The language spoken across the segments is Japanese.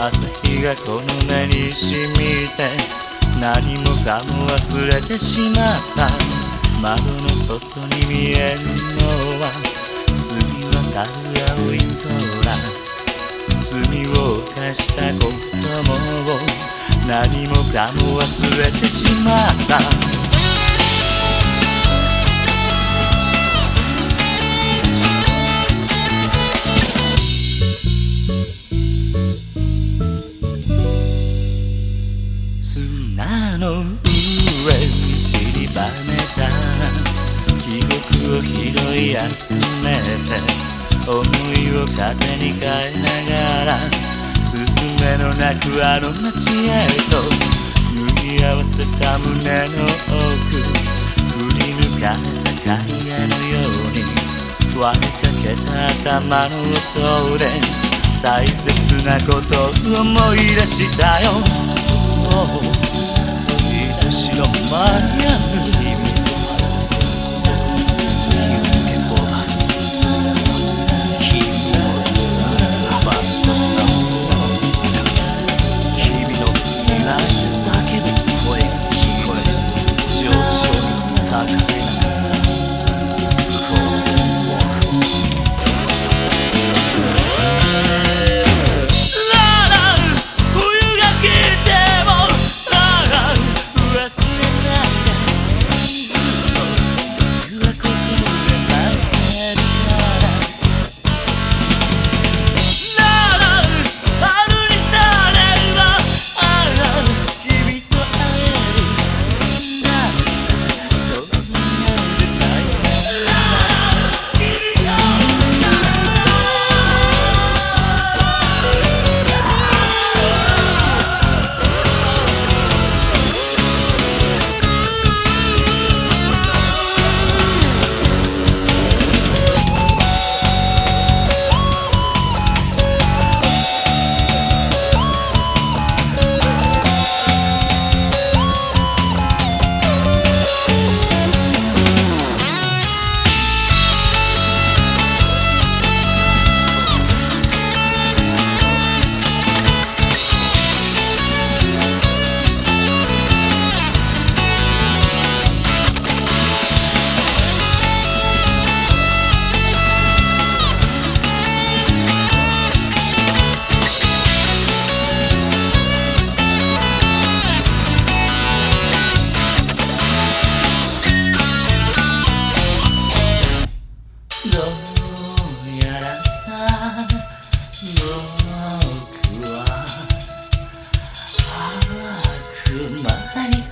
朝日がこの目に染みて何もかも忘れてしまった。窓の外に見えるのは澄み渡る青い空。罪を犯したことも何もかも忘れてしまった。の上に散りばめた記憶を拾い集めて思いを風に変えながらスズメの鳴くあの街へと縫い合わせた胸の奥振り抜かれた影のように割れかけた頭の音で大切なことを思い出したよ愛しの間に合う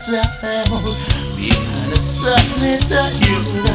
time behind the sunny that you